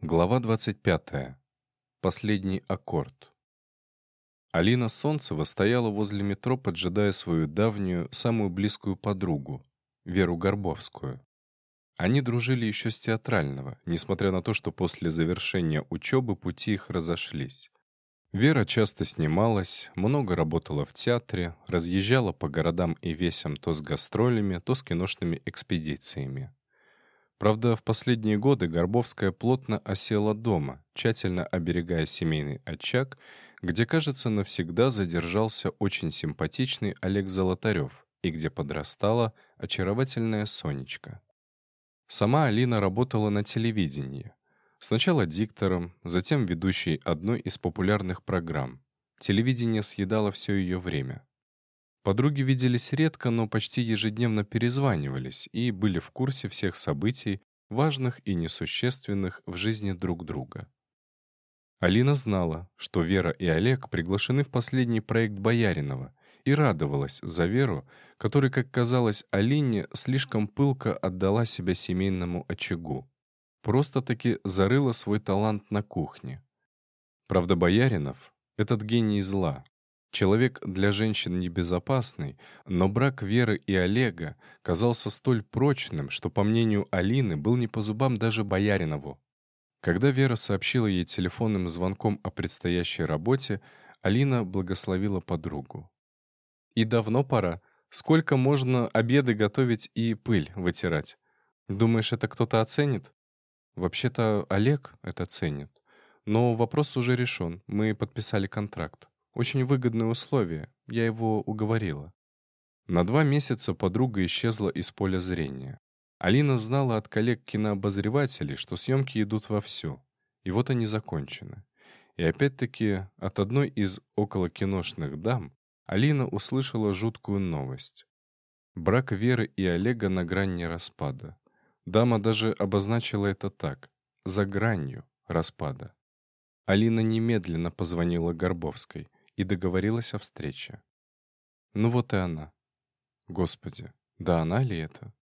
Глава 25. Последний аккорд. Алина Солнцева стояла возле метро, поджидая свою давнюю, самую близкую подругу, Веру Горбовскую. Они дружили еще с театрального, несмотря на то, что после завершения учебы пути их разошлись. Вера часто снималась, много работала в театре, разъезжала по городам и весям то с гастролями, то с киношными экспедициями. Правда, в последние годы Горбовская плотно осела дома, тщательно оберегая семейный очаг, где, кажется, навсегда задержался очень симпатичный Олег Золотарев и где подрастала очаровательная Сонечка. Сама Алина работала на телевидении. Сначала диктором, затем ведущей одной из популярных программ. Телевидение съедало все ее время. Подруги виделись редко, но почти ежедневно перезванивались и были в курсе всех событий, важных и несущественных в жизни друг друга. Алина знала, что Вера и Олег приглашены в последний проект Бояринова, и радовалась за Веру, которая, как казалось Алине, слишком пылко отдала себя семейному очагу. Просто-таки зарыла свой талант на кухне. Правда, Бояринов — этот гений зла, Человек для женщин небезопасный, но брак Веры и Олега казался столь прочным, что, по мнению Алины, был не по зубам даже Бояринову. Когда Вера сообщила ей телефонным звонком о предстоящей работе, Алина благословила подругу. «И давно пора. Сколько можно обеды готовить и пыль вытирать? Думаешь, это кто-то оценит?» «Вообще-то Олег это ценит. Но вопрос уже решен. Мы подписали контракт. Очень выгодные условия, я его уговорила. На два месяца подруга исчезла из поля зрения. Алина знала от коллег-кинообозревателей, что съемки идут вовсю, и вот они закончены. И опять-таки от одной из околокиношных дам Алина услышала жуткую новость. Брак Веры и Олега на грани распада. Дама даже обозначила это так — за гранью распада. Алина немедленно позвонила Горбовской — и договорилась о встрече. Ну вот и она. Господи, да она ли это?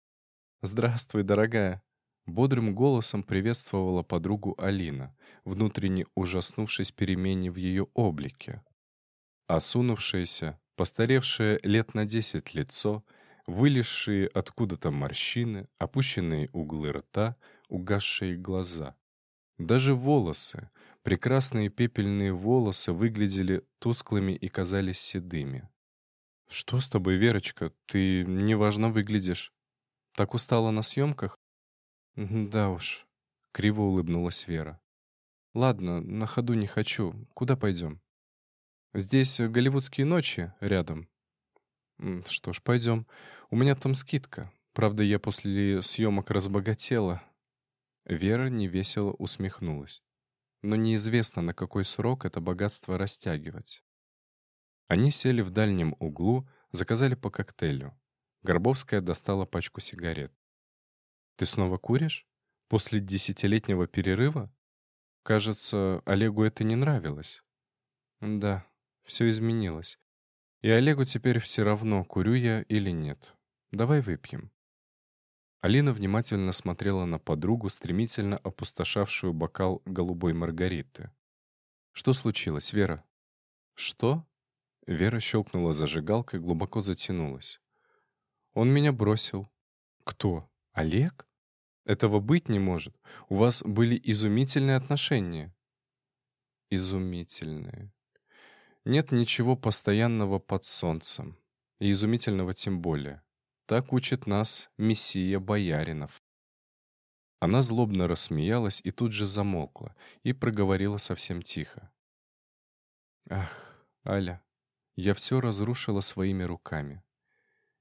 «Здравствуй, дорогая!» Бодрым голосом приветствовала подругу Алина, внутренне ужаснувшись перемене в ее облике. Осунувшееся, постаревшее лет на десять лицо, вылезшие откуда-то морщины, опущенные углы рта, угасшие глаза. Даже волосы, Прекрасные пепельные волосы выглядели тусклыми и казались седыми. «Что с тобой, Верочка? Ты неважно выглядишь. Так устала на съемках?» «Да уж», — криво улыбнулась Вера. «Ладно, на ходу не хочу. Куда пойдем?» «Здесь голливудские ночи рядом». «Что ж, пойдем. У меня там скидка. Правда, я после съемок разбогатела». Вера невесело усмехнулась но неизвестно, на какой срок это богатство растягивать. Они сели в дальнем углу, заказали по коктейлю. Горбовская достала пачку сигарет. «Ты снова куришь? После десятилетнего перерыва? Кажется, Олегу это не нравилось». «Да, все изменилось. И Олегу теперь все равно, курю я или нет. Давай выпьем». Алина внимательно смотрела на подругу, стремительно опустошавшую бокал голубой маргариты. «Что случилось, Вера?» «Что?» Вера щелкнула зажигалкой, глубоко затянулась. «Он меня бросил». «Кто? Олег?» «Этого быть не может. У вас были изумительные отношения». «Изумительные. Нет ничего постоянного под солнцем. И изумительного тем более. Так учит нас Мессия Бояринов. Она злобно рассмеялась и тут же замолкла, и проговорила совсем тихо. «Ах, Аля, я все разрушила своими руками.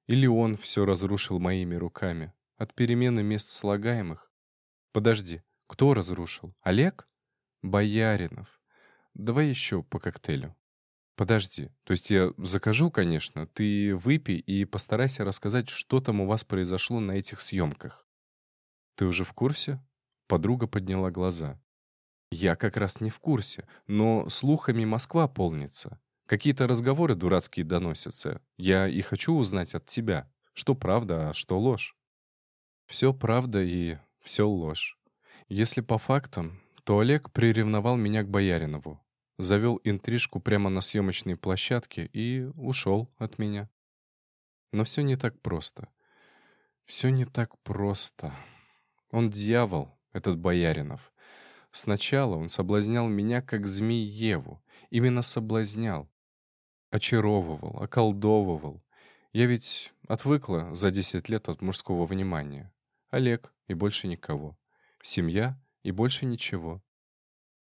Или он все разрушил моими руками, от перемены мест слагаемых. Подожди, кто разрушил? Олег? Бояринов. Давай еще по коктейлю. Подожди, то есть я закажу, конечно, ты выпей и постарайся рассказать, что там у вас произошло на этих съемках. Ты уже в курсе? Подруга подняла глаза. Я как раз не в курсе, но слухами Москва полнится. Какие-то разговоры дурацкие доносятся. Я и хочу узнать от тебя, что правда, а что ложь. Все правда и все ложь. Если по фактам, то Олег приревновал меня к Бояринову, завел интрижку прямо на съемочной площадке и ушел от меня. Но все не так просто. Все не так просто. Он дьявол, этот Бояринов. Сначала он соблазнял меня, как змей Еву. Именно соблазнял. Очаровывал, околдовывал. Я ведь отвыкла за 10 лет от мужского внимания. Олег и больше никого. Семья и больше ничего.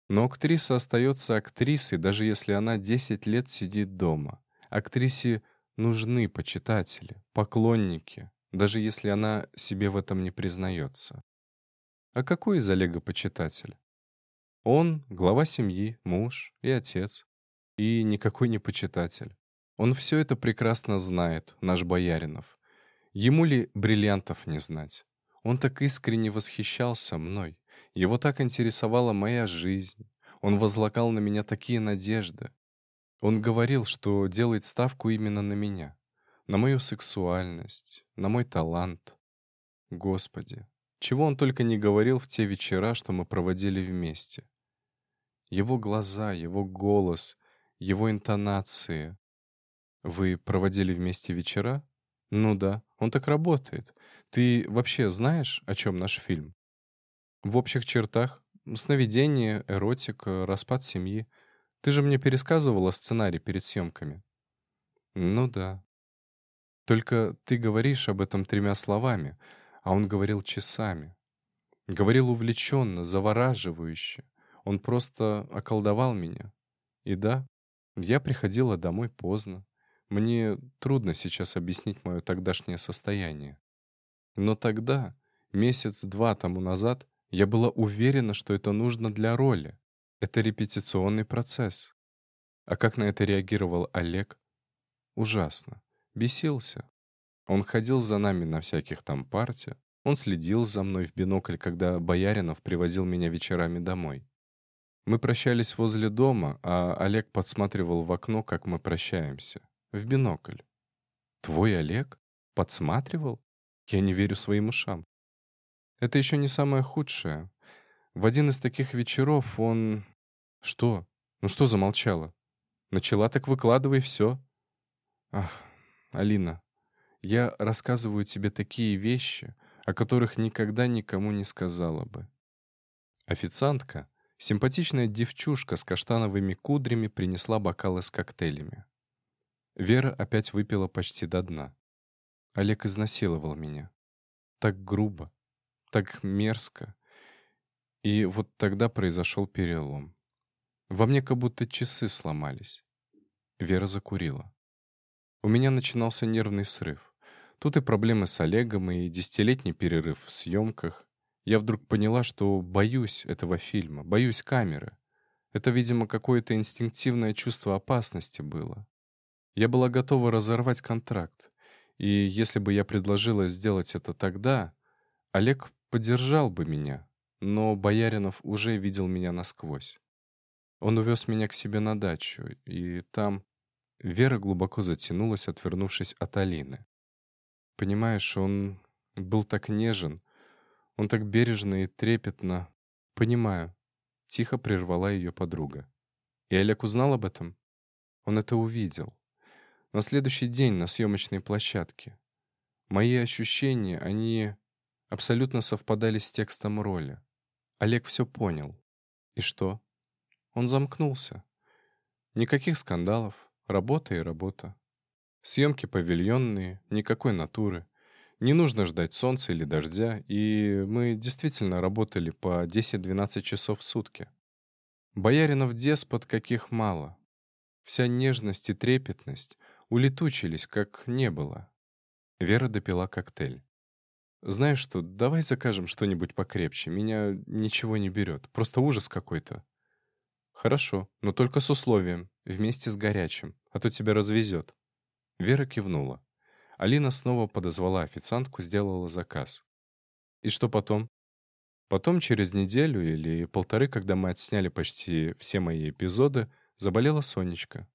Но актриса остается актрисой, даже если она 10 лет сидит дома. Актрисе нужны почитатели, поклонники, даже если она себе в этом не признается. А какой из Олега почитатель? Он — глава семьи, муж и отец. И никакой не почитатель. Он все это прекрасно знает, наш Бояринов. Ему ли бриллиантов не знать? Он так искренне восхищался мной. Его так интересовала моя жизнь. Он возлагал на меня такие надежды. Он говорил, что делает ставку именно на меня. На мою сексуальность, на мой талант. Господи, чего он только не говорил в те вечера, что мы проводили вместе. Его глаза, его голос, его интонации. Вы проводили вместе вечера? Ну да, он так работает. Ты вообще знаешь, о чем наш фильм? В общих чертах. Сновидение, эротика, распад семьи. Ты же мне пересказывала сценарий перед съемками. Ну да. Только ты говоришь об этом тремя словами, а он говорил часами. Говорил увлеченно, завораживающе. Он просто околдовал меня. И да, я приходила домой поздно. Мне трудно сейчас объяснить мое тогдашнее состояние. Но тогда, месяц-два тому назад, я была уверена, что это нужно для роли. Это репетиционный процесс. А как на это реагировал Олег? Ужасно. Бесился. Он ходил за нами на всяких там партиях. Он следил за мной в бинокль, когда Бояринов привозил меня вечерами домой. Мы прощались возле дома, а Олег подсматривал в окно, как мы прощаемся. В бинокль. «Твой Олег? Подсматривал? Я не верю своим ушам. Это еще не самое худшее. В один из таких вечеров он... Что? Ну что замолчала? Начала так выкладывай все. Ах, Алина, я рассказываю тебе такие вещи, о которых никогда никому не сказала бы. Официантка, симпатичная девчушка с каштановыми кудрями, принесла бокалы с коктейлями. Вера опять выпила почти до дна. Олег изнасиловал меня. Так грубо, так мерзко. И вот тогда произошел перелом. Во мне как будто часы сломались. Вера закурила. У меня начинался нервный срыв. Тут и проблемы с Олегом, и десятилетний перерыв в съемках. Я вдруг поняла, что боюсь этого фильма, боюсь камеры. Это, видимо, какое-то инстинктивное чувство опасности было. Я была готова разорвать контракт. И если бы я предложила сделать это тогда, Олег поддержал бы меня, но Бояринов уже видел меня насквозь. Он увез меня к себе на дачу, и там Вера глубоко затянулась, отвернувшись от Алины. Понимаешь, он был так нежен, он так бережно и трепетно. Понимаю. Тихо прервала ее подруга. И Олег узнал об этом? Он это увидел. На следующий день на съемочной площадке. Мои ощущения, они абсолютно совпадали с текстом роли. Олег все понял. И что? Он замкнулся. Никаких скандалов, работа и работа. Съемки павильонные, никакой натуры. Не нужно ждать солнца или дождя, и мы действительно работали по 10-12 часов в сутки. Бояринов деспот каких мало. Вся нежность и трепетность улетучились, как не было. Вера допила коктейль. «Знаешь что, давай закажем что-нибудь покрепче. Меня ничего не берет. Просто ужас какой-то». «Хорошо, но только с условием. Вместе с горячим. А то тебя развезет». Вера кивнула. Алина снова подозвала официантку, сделала заказ. «И что потом?» Потом, через неделю или полторы, когда мы отсняли почти все мои эпизоды, заболела Сонечка.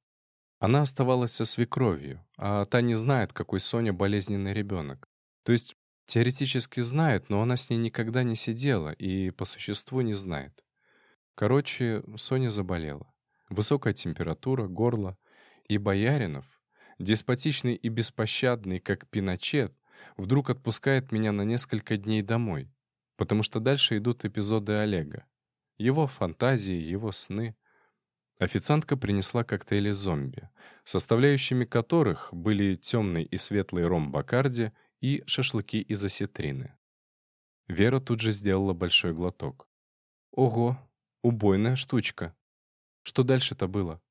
Она оставалась со свекровью, а та не знает, какой Соня болезненный ребенок. То есть Теоретически знает, но она с ней никогда не сидела и по существу не знает. Короче, Соня заболела. Высокая температура, горло. И Бояринов, деспотичный и беспощадный, как Пиночет, вдруг отпускает меня на несколько дней домой, потому что дальше идут эпизоды Олега. Его фантазии, его сны. Официантка принесла коктейли зомби, составляющими которых были темный и светлый ром Бакарди и шашлыки из осетрины. Вера тут же сделала большой глоток. «Ого, убойная штучка. Что дальше-то было?»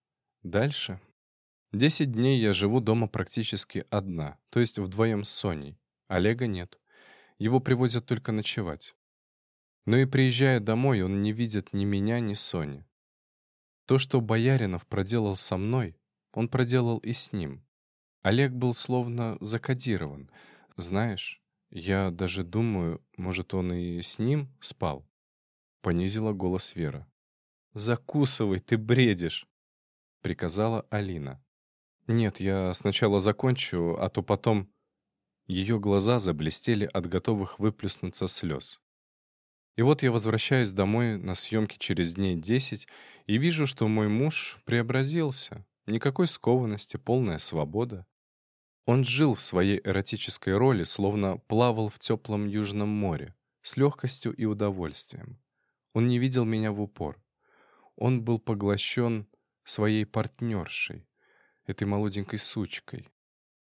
«Дальше?» Десять дней я живу дома практически одна, то есть вдвоем с Соней. Олега нет. Его привозят только ночевать. Но и приезжая домой, он не видит ни меня, ни Сони. То, что Бояринов проделал со мной, он проделал и с ним. Олег был словно закодирован. Знаешь, я даже думаю, может, он и с ним спал? Понизила голос Вера. «Закусывай, ты бредишь!» — приказала Алина. «Нет, я сначала закончу, а то потом...» Ее глаза заблестели от готовых выплеснуться слез. И вот я возвращаюсь домой на съемки через дней десять и вижу, что мой муж преобразился. Никакой скованности, полная свобода. Он жил в своей эротической роли, словно плавал в теплом Южном море, с легкостью и удовольствием. Он не видел меня в упор. Он был поглощен своей партнершей, этой молоденькой сучкой.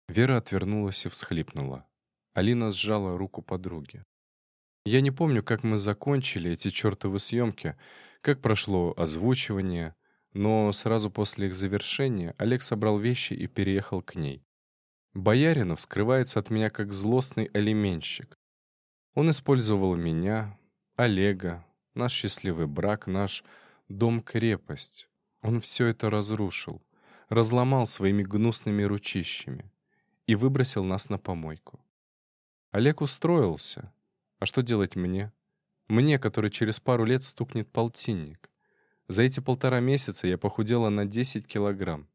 Вера отвернулась и всхлипнула. Алина сжала руку подруги. Я не помню, как мы закончили эти чертовы съемки, как прошло озвучивание, но сразу после их завершения Олег собрал вещи и переехал к ней. Бояринов скрывается от меня как злостный алименщик. Он использовал меня, Олега, наш счастливый брак, наш дом-крепость. Он все это разрушил, разломал своими гнусными ручищами и выбросил нас на помойку. Олег устроился, а что делать мне? Мне, который через пару лет стукнет полтинник. За эти полтора месяца я похудела на 10 килограмм.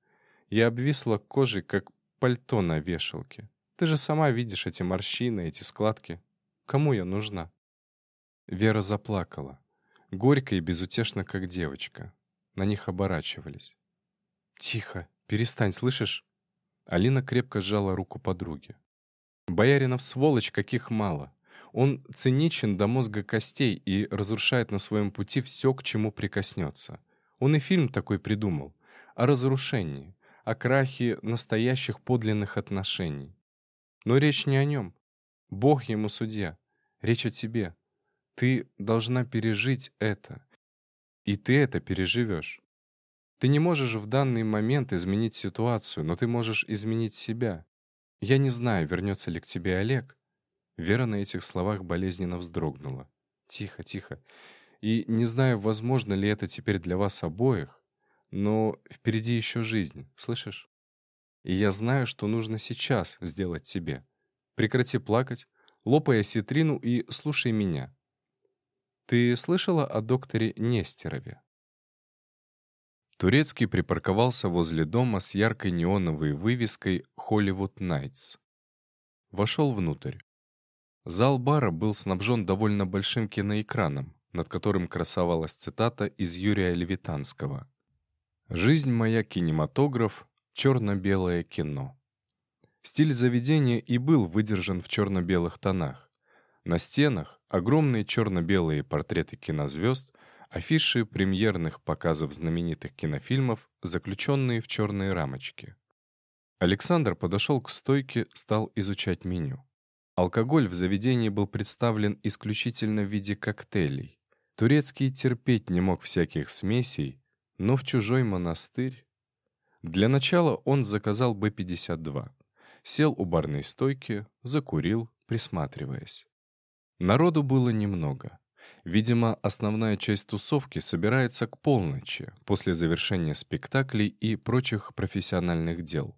Я обвисла кожей, как пальто на вешалке. Ты же сама видишь эти морщины, эти складки. Кому я нужна?» Вера заплакала. Горько и безутешно, как девочка. На них оборачивались. «Тихо, перестань, слышишь?» Алина крепко сжала руку подруги. «Бояринов сволочь, каких мало. Он циничен до мозга костей и разрушает на своем пути все, к чему прикоснется. Он и фильм такой придумал. О разрушении, о крахе настоящих подлинных отношений. Но речь не о нем. Бог ему судья. Речь о тебе. Ты должна пережить это. И ты это переживешь. Ты не можешь в данный момент изменить ситуацию, но ты можешь изменить себя. Я не знаю, вернется ли к тебе Олег, Вера на этих словах болезненно вздрогнула. «Тихо, тихо. И не знаю, возможно ли это теперь для вас обоих, но впереди еще жизнь, слышишь? И я знаю, что нужно сейчас сделать тебе. Прекрати плакать, лопай осетрину и слушай меня. Ты слышала о докторе Нестерове?» Турецкий припарковался возле дома с яркой неоновой вывеской «Холливуд Найтс». Вошел внутрь. Зал бара был снабжен довольно большим киноэкраном, над которым красовалась цитата из Юрия Левитанского. «Жизнь моя кинематограф, черно-белое кино». Стиль заведения и был выдержан в черно-белых тонах. На стенах огромные черно-белые портреты кинозвезд, афиши премьерных показов знаменитых кинофильмов, заключенные в черные рамочки. Александр подошел к стойке, стал изучать меню. Алкоголь в заведении был представлен исключительно в виде коктейлей. Турецкий терпеть не мог всяких смесей, но в чужой монастырь... Для начала он заказал Б-52. Сел у барной стойки, закурил, присматриваясь. Народу было немного. Видимо, основная часть тусовки собирается к полночи, после завершения спектаклей и прочих профессиональных дел.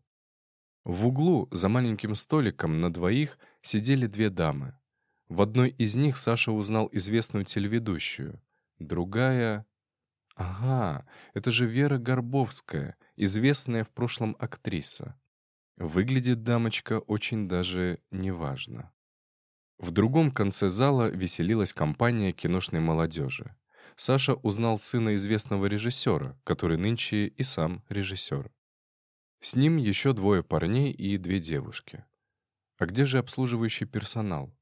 В углу, за маленьким столиком на двоих, сидели две дамы. В одной из них Саша узнал известную телеведущую. Другая... Ага, это же Вера Горбовская, известная в прошлом актриса. Выглядит дамочка очень даже неважно. В другом конце зала веселилась компания киношной молодежи. Саша узнал сына известного режиссера, который нынче и сам режиссер. С ним еще двое парней и две девушки. А где же обслуживающий персонал?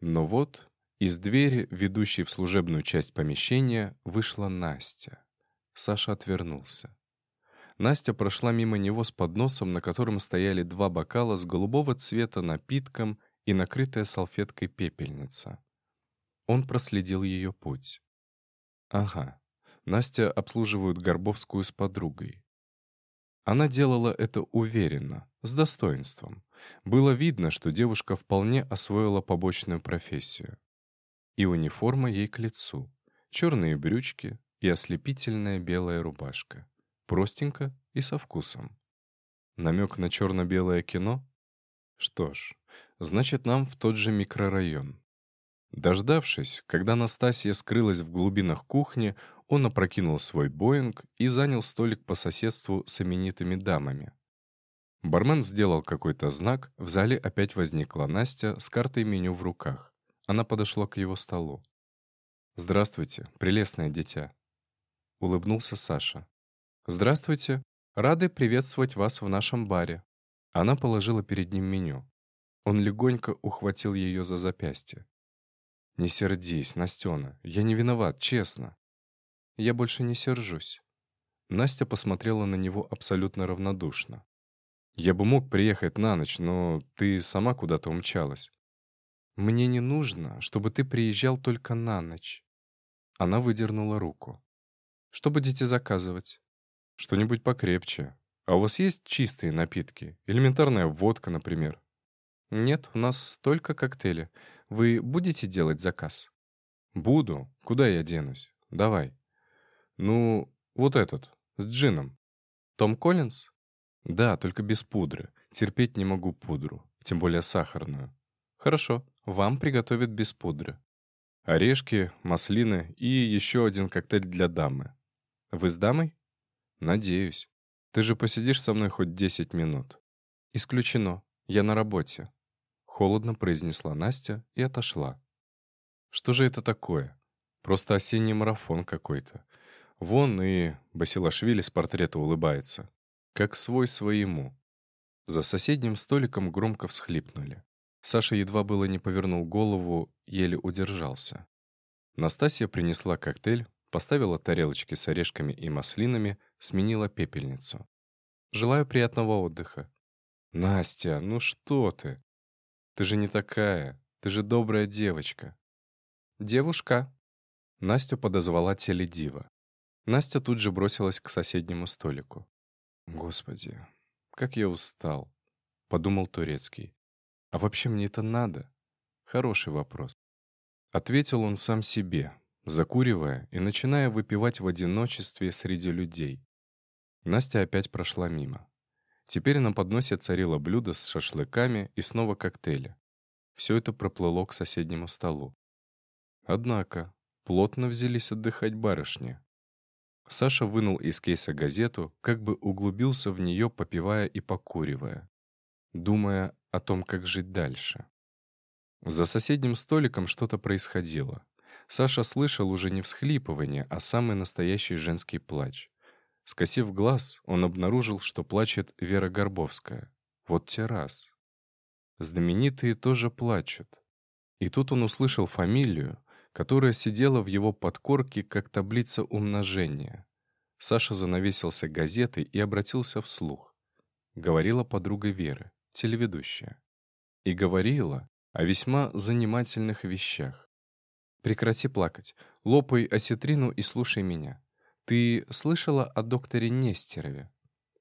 Но вот из двери, ведущей в служебную часть помещения, вышла Настя. Саша отвернулся. Настя прошла мимо него с подносом, на котором стояли два бокала с голубого цвета напитком и накрытая салфеткой пепельница. Он проследил ее путь. Ага, Настя обслуживают Горбовскую с подругой. Она делала это уверенно, с достоинством. Было видно, что девушка вполне освоила побочную профессию. И униформа ей к лицу. Черные брючки и ослепительная белая рубашка. Простенько и со вкусом. Намек на черно-белое кино? Что ж, значит, нам в тот же микрорайон. Дождавшись, когда Настасья скрылась в глубинах кухни, он опрокинул свой Боинг и занял столик по соседству с именитыми дамами. Бармен сделал какой-то знак, в зале опять возникла Настя с картой меню в руках. Она подошла к его столу. «Здравствуйте, прелестное дитя», — улыбнулся Саша. «Здравствуйте, рады приветствовать вас в нашем баре». Она положила перед ним меню. Он легонько ухватил ее за запястье. «Не сердись, Настена, я не виноват, честно». «Я больше не сержусь». Настя посмотрела на него абсолютно равнодушно. Я бы мог приехать на ночь, но ты сама куда-то умчалась. Мне не нужно, чтобы ты приезжал только на ночь. Она выдернула руку. Что будете заказывать? Что-нибудь покрепче. А у вас есть чистые напитки? Элементарная водка, например. Нет, у нас только коктейли. Вы будете делать заказ? Буду. Куда я денусь? Давай. Ну, вот этот, с джином. Том Коллинз? Да, только без пудры. Терпеть не могу пудру, тем более сахарную. Хорошо, вам приготовят без пудры. Орешки, маслины и еще один коктейль для дамы. Вы с дамой? Надеюсь. Ты же посидишь со мной хоть 10 минут. Исключено. Я на работе. Холодно произнесла Настя и отошла. Что же это такое? Просто осенний марафон какой-то. Вон и Басилашвили с портрета улыбается как свой своему. За соседним столиком громко всхлипнули. Саша едва было не повернул голову, еле удержался. Настасья принесла коктейль, поставила тарелочки с орешками и маслинами, сменила пепельницу. «Желаю приятного отдыха». «Настя, ну что ты? Ты же не такая, ты же добрая девочка». «Девушка». Настю подозвала теледива. Настя тут же бросилась к соседнему столику. «Господи, как я устал», — подумал Турецкий. «А вообще мне это надо?» Хороший вопрос. Ответил он сам себе, закуривая и начиная выпивать в одиночестве среди людей. Настя опять прошла мимо. Теперь на подносе царило блюдо с шашлыками и снова коктейли. Все это проплыло к соседнему столу. Однако, плотно взялись отдыхать барышни. Саша вынул из кейса газету, как бы углубился в нее, попивая и покуривая, думая о том, как жить дальше. За соседним столиком что-то происходило. Саша слышал уже не всхлипывание, а самый настоящий женский плач. Скосив глаз, он обнаружил, что плачет Вера Горбовская. Вот те раз. Знаменитые тоже плачут. И тут он услышал фамилию, которая сидела в его подкорке, как таблица умножения. Саша занавесился газетой и обратился вслух. Говорила подруга Веры, телеведущая. И говорила о весьма занимательных вещах. «Прекрати плакать. Лопай осетрину и слушай меня. Ты слышала о докторе Нестерове?»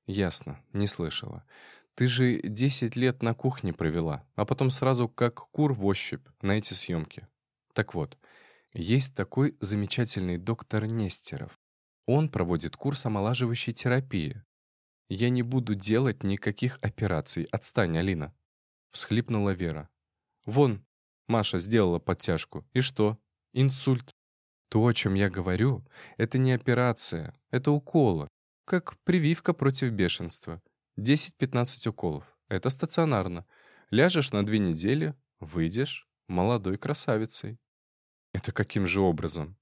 «Ясно, не слышала. Ты же десять лет на кухне провела, а потом сразу как кур в ощупь на эти съемки. Так вот, есть такой замечательный доктор Нестеров. Он проводит курс омолаживающей терапии. Я не буду делать никаких операций. Отстань, Алина. Всхлипнула Вера. Вон, Маша сделала подтяжку. И что? Инсульт. То, о чем я говорю, это не операция, это уколы. Как прививка против бешенства. 10-15 уколов. Это стационарно. Ляжешь на две недели, выйдешь молодой красавицей. Это каким же образом?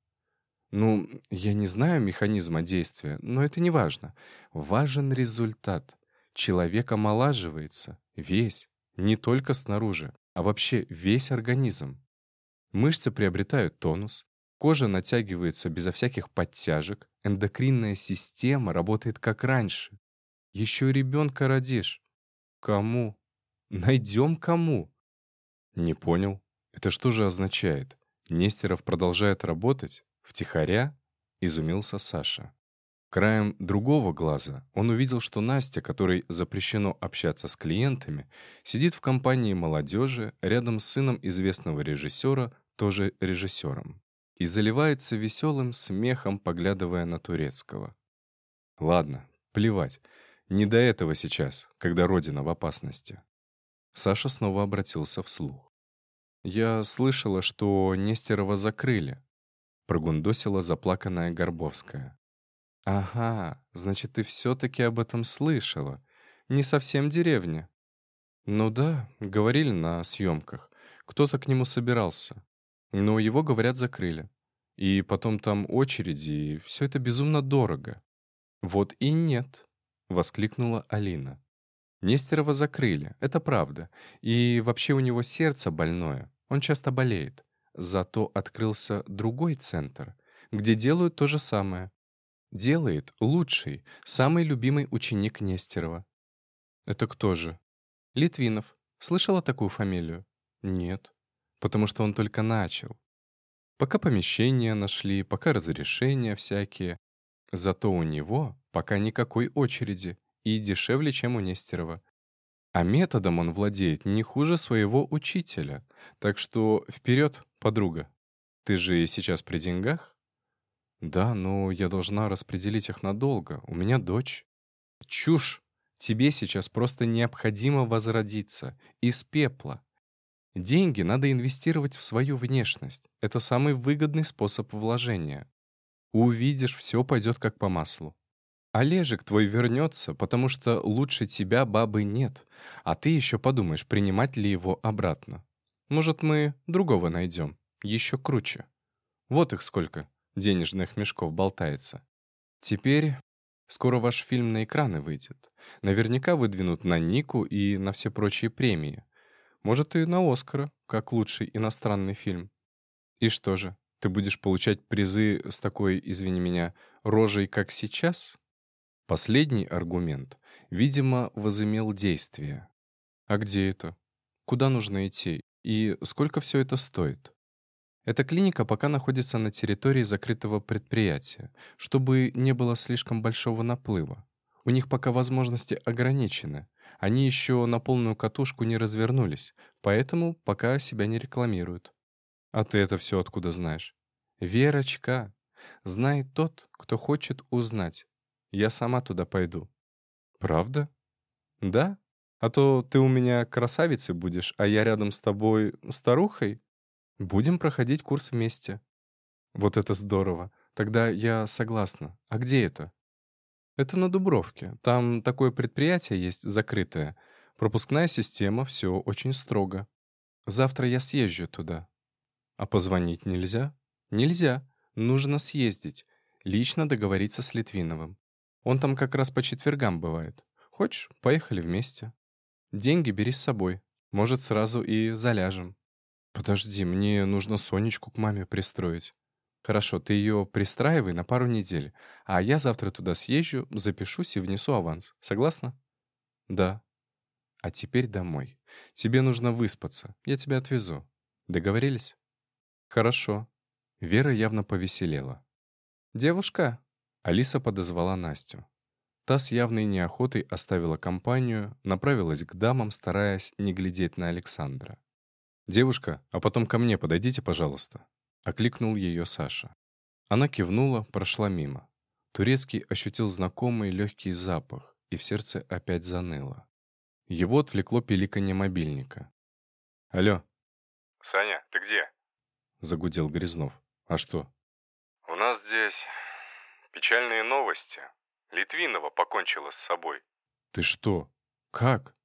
Ну, я не знаю механизма действия, но это не важно. Важен результат. Человек омолаживается. Весь. Не только снаружи, а вообще весь организм. Мышцы приобретают тонус, кожа натягивается безо всяких подтяжек, эндокринная система работает как раньше. Еще ребенка родишь. Кому? Найдем кому? Не понял. Это что же означает? Нестеров продолжает работать? Втихаря? Изумился Саша. Краем другого глаза он увидел, что Настя, которой запрещено общаться с клиентами, сидит в компании молодежи рядом с сыном известного режиссера, тоже режиссером, и заливается веселым смехом, поглядывая на Турецкого. Ладно, плевать, не до этого сейчас, когда Родина в опасности. Саша снова обратился вслух. «Я слышала, что Нестерова закрыли», — прогундосила заплаканная Горбовская. «Ага, значит, ты все-таки об этом слышала. Не совсем деревня». «Ну да, говорили на съемках. Кто-то к нему собирался. Но его, говорят, закрыли. И потом там очереди, и все это безумно дорого». «Вот и нет», — воскликнула Алина. Нестерова закрыли, это правда. И вообще у него сердце больное, он часто болеет. Зато открылся другой центр, где делают то же самое. Делает лучший, самый любимый ученик Нестерова. Это кто же? Литвинов. Слышала такую фамилию? Нет. Потому что он только начал. Пока помещения нашли, пока разрешения всякие. Зато у него пока никакой очереди и дешевле, чем у Нестерова. А методом он владеет не хуже своего учителя. Так что вперед, подруга. Ты же сейчас при деньгах? «Да, но я должна распределить их надолго. У меня дочь». «Чушь! Тебе сейчас просто необходимо возродиться. Из пепла. Деньги надо инвестировать в свою внешность. Это самый выгодный способ вложения. Увидишь, все пойдет как по маслу. Олежек твой вернется, потому что лучше тебя бабы нет, а ты еще подумаешь, принимать ли его обратно. Может, мы другого найдем, еще круче. Вот их сколько денежных мешков болтается. Теперь скоро ваш фильм на экраны выйдет. Наверняка выдвинут на Нику и на все прочие премии. Может, и на Оскара, как лучший иностранный фильм. И что же, ты будешь получать призы с такой, извини меня, рожей, как сейчас? Последний аргумент, видимо, возымел действие. А где это? Куда нужно идти? И сколько все это стоит? Эта клиника пока находится на территории закрытого предприятия, чтобы не было слишком большого наплыва. У них пока возможности ограничены. Они еще на полную катушку не развернулись, поэтому пока себя не рекламируют. А ты это все откуда знаешь? Верочка. Знает тот, кто хочет узнать. Я сама туда пойду. Правда? Да? А то ты у меня красавицей будешь, а я рядом с тобой старухой? Будем проходить курс вместе. Вот это здорово. Тогда я согласна. А где это? Это на Дубровке. Там такое предприятие есть закрытое. Пропускная система, все очень строго. Завтра я съезжу туда. А позвонить нельзя? Нельзя. Нужно съездить. Лично договориться с Литвиновым. Он там как раз по четвергам бывает. Хочешь, поехали вместе. Деньги бери с собой. Может, сразу и заляжем. «Подожди, мне нужно Сонечку к маме пристроить». «Хорошо, ты ее пристраивай на пару недель, а я завтра туда съезжу, запишусь и внесу аванс. Согласна?» «Да». «А теперь домой. Тебе нужно выспаться. Я тебя отвезу. Договорились?» «Хорошо». Вера явно повеселела. «Девушка!» Алиса подозвала Настю. Та с явной неохотой оставила компанию, направилась к дамам, стараясь не глядеть на Александра. «Девушка, а потом ко мне подойдите, пожалуйста», — окликнул ее Саша. Она кивнула, прошла мимо. Турецкий ощутил знакомый легкий запах, и в сердце опять заныло. Его отвлекло пиликанье мобильника. «Алло». «Саня, ты где?» — загудел Грязнов. «А что?» «У нас здесь печальные новости. Литвинова покончила с собой». «Ты что? Как?»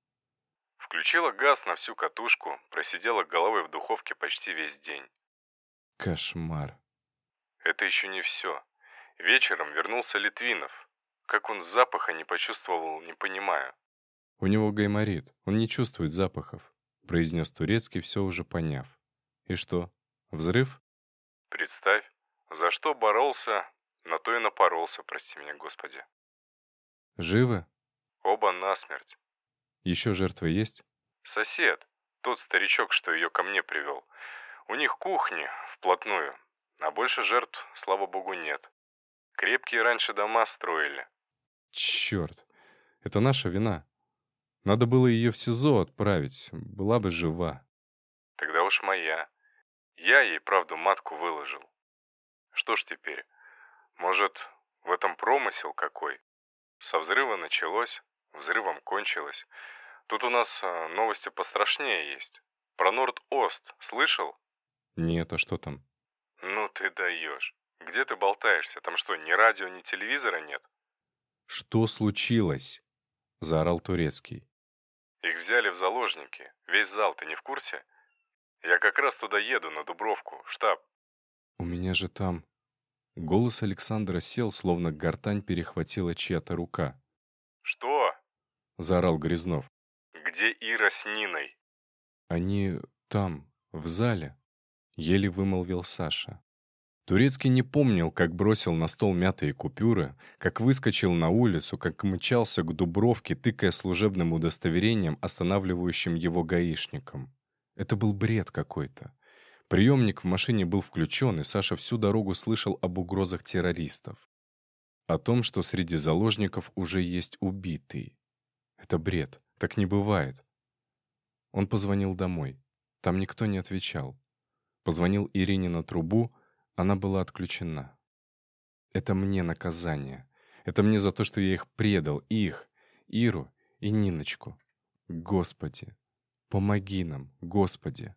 Включила газ на всю катушку, просидела головой в духовке почти весь день. Кошмар. Это еще не все. Вечером вернулся Литвинов. Как он запаха не почувствовал, не понимаю. «У него гайморит, он не чувствует запахов», — произнес Турецкий, все уже поняв. «И что, взрыв?» «Представь, за что боролся, на то и напоролся, прости меня, Господи». «Живы?» «Оба насмерть». «Еще жертвы есть?» «Сосед, тот старичок, что ее ко мне привел. У них кухни, вплотную, а больше жертв, слава богу, нет. Крепкие раньше дома строили». «Черт, это наша вина. Надо было ее в СИЗО отправить, была бы жива». «Тогда уж моя. Я ей, правду, матку выложил. Что ж теперь? Может, в этом промысел какой? Со взрыва началось, взрывом кончилось. Тут у нас а, новости пострашнее есть. Про Норд-Ост слышал? Нет, а что там? Ну ты даешь. Где ты болтаешься? Там что, ни радио, ни телевизора нет? Что случилось? Заорал Турецкий. Их взяли в заложники. Весь зал, ты не в курсе? Я как раз туда еду, на Дубровку, штаб. У меня же там... Голос Александра сел, словно гортань перехватила чья-то рука. «Что?» — заорал Грязнов. «Где Ира с Ниной?» «Они там, в зале», — еле вымолвил Саша. Турецкий не помнил, как бросил на стол мятые купюры, как выскочил на улицу, как мчался к Дубровке, тыкая служебным удостоверением, останавливающим его гаишником. Это был бред какой-то. Приемник в машине был включен, и Саша всю дорогу слышал об угрозах террористов. О том, что среди заложников уже есть убитый. Это бред. Так не бывает. Он позвонил домой. Там никто не отвечал. Позвонил Ирине на трубу, она была отключена. Это мне наказание. Это мне за то, что я их предал, их, Иру и Ниночку. Господи, помоги нам, Господи.